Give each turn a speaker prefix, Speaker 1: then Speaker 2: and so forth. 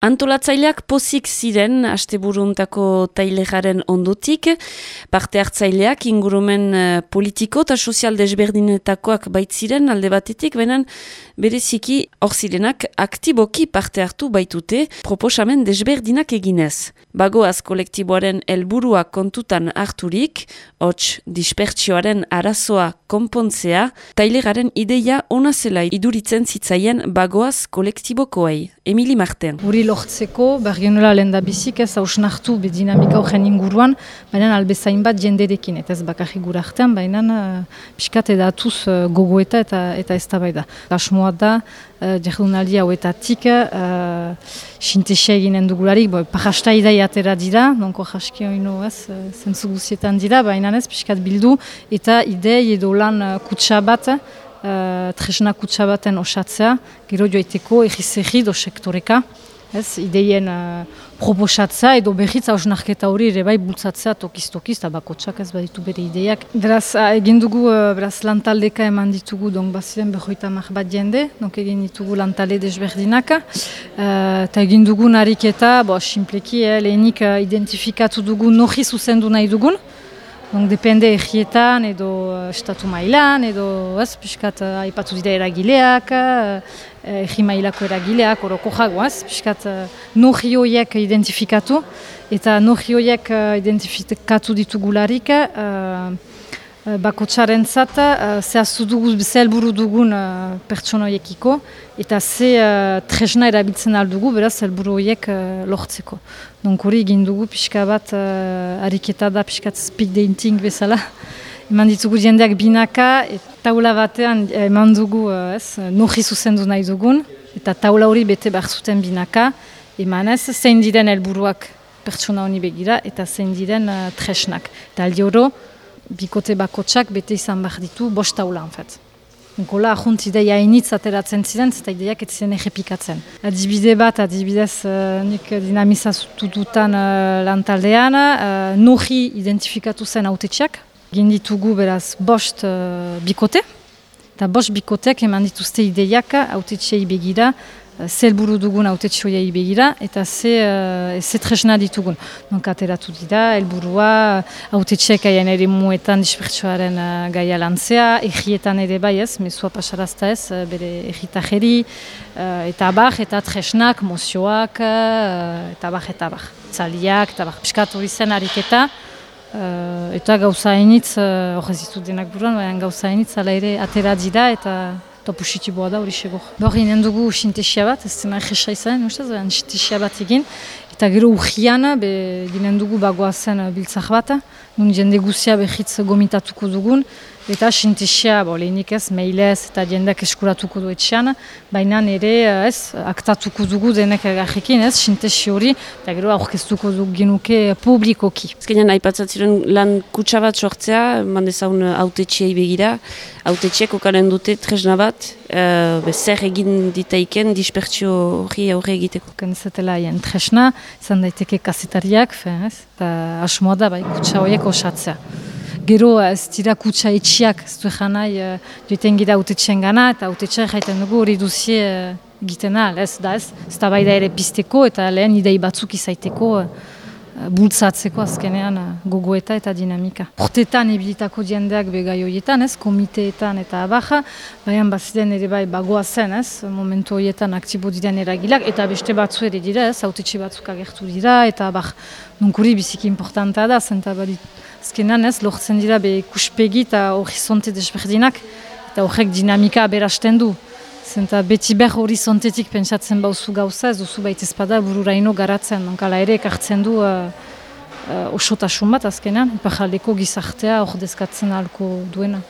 Speaker 1: Antolatzaileak pozik ziren asteburuntako tailejaren ondotik, parte hartzaileak ingurumen uh, politiko eta sozial desberdinetakoak baitziren alde batetik, benen bereziki hor zirenak aktiboki parte hartu baitute proposamen desberdinak eginez. Bagoaz kolektiboaren helburua kontutan harturik, hots dispertsioaren arazoa konpontzea, tailegaren ideia ona zela iduritzen zitzaien bagoaz kolektibokoei. Emili Marten
Speaker 2: lortzeko, bergenuela lehen da bizik ez hausnartu be dinamika horren inguruan, baina albezain bat jenderekin, eta ez bakarri gura artean, baina uh, piskat edatuz uh, gogoeta eta, eta ez da bai da. Asmoa da, uh, jardunaldi hauetatik, uh, sintesia eginen dugularik, bo, parasta idai atera dira, donko jaski oino ez, zentzu guzietan dira, baina ez, piskat bildu, eta idei edo lan uh, kutsa bat, Uh, tresna kutsa baten osatzea, gero joaiteko egiz do sektoreka, ez, ideien uh, proposatza edo berriz hausnarketa hori ere bai bultzatzea tokiz-tokiz eta bakotsak ez baditu bere ideiak. Beraz, uh, egin dugu uh, beraz, lantaldeka eman ditugu, donk baziren berroita mar bat jende, donk egin ditugu lantalde desberdinak. Uh, eta egin dugu nariketa, bo, simpleki, eh, lehenik uh, identifikatu dugu nohi zuzendu nahi dugun. Donc, depende egietan edo uh, estatu mailan, edo ez, piskat uh, aipatu dira eragileak, uh, egi mailako eragileak, oroko jagoaz, piskat uh, nohi horiek identifikatu, eta nohi horiek uh, identifikatu ditugularik, uh, bakotxaren zat, uh, zehaztu dugu zelburu dugun uh, pertsonoiekiko, eta ze uh, tresna erabiltzen aldugu, beraz, helburu horiek uh, lortzeko. Donk hori egin dugu pixka bat uh, ariketa da pixkat speed dating bezala. Eman ditugu jendeak binaka, eta taula batean eman dugu uh, ez, nohi zuzendu nahi dugun, eta taula hori bete behar zuten binaka, eman ez, zein diren helburuak pertsona honi begira, eta zein diren uh, tresnak. Eta aldi oro, bikote bakotsak bete izan behar ditu bost taula, en fet. Gola, ahunt ideia initz ateratzen ziren, eta ideiak ez ziren egepikatzen. Adibide bat, adibidez, uh, nik dinamizatu dutan uh, lantaldean, uh, nohi identifikatu zen autetxeak. Ginditugu beraz bost uh, bikote, eta bost bikotek eman dituzte ideiak autetxeai begira, zelburu dugun autetxoia begira eta ze, uh, ze tresna ditugun. Donc, ateratu dira, helburua autetxeak aian ere muetan dispertsoaren uh, gaia lantzea, egietan ere bai ez, mesua pasarazta ez, bere egitajeri, uh, eta abar, eta tresnak, mozioak, uh, eta abar, eta abar. Tzaliak, eta abar, piskatu zen ariketa, uh, eta gauza hainitz, horrez uh, denak buruan, gauza hainitz, ala ere atera dira, eta eta positiboa da hori segor. Bor, inen dugu sintesia bat, ez zena egisa izan, ustez, sintesia bat egin, eta gero urgian, ginen dugu bagoazen biltzak bat, nun jende guzia behitz gomitatuko dugun, eta sintesia, bo, lehenik ez, mailez eta jendeak eskuratuko du etxean, baina nire ez, aktatuko dugu denek egarrekin, ez, sintesi hori, eta gero aurkeztuko dugu genuke publikoki.
Speaker 1: Ezkenean, aipatzatzen lan kutsa bat sortzea, mandezaun autetxiei begira, autetxiek okaren dute tresna bat, uh, zer egin ditaiken dispertsio hori aurre egiteko.
Speaker 2: Zetela haien tresna, zan daiteke kasetariak, ez, eta asmoa da, bai, kutsa horiek osatzea gero ez dira kutsa etxiak, ez du egan nahi, uh, gira autetxen gana, eta autetxeak jaiten dugu hori duzie uh, gitena, ez da ez, ez da bai da ere pizteko, eta lehen idei batzuk izaiteko, uh, bultzatzeko azkenean gogoeta eta dinamika. Hortetan ebilitako jendeak begai horietan, ez, komiteetan eta abaja, baina baziden ere bai bagoa zen, ez, momentu horietan aktibo diren eragilak, eta beste batzu ere dira, ez, autetxe batzuk agertu dira, eta abaj, nunkuri biziki importanta da, zenta Azkenan ez, lortzen dira be ikuspegi eta horizonte desberdinak eta horrek dinamika berasten du. Zenta beti ber horizontetik pentsatzen bauzu gauza, ez duzu baita ezpada bururaino garatzen. Nonkala ere ekartzen du uh, uh, osotasun bat azkenan, ipajaldeko gizartea hor dezkatzen alko duena.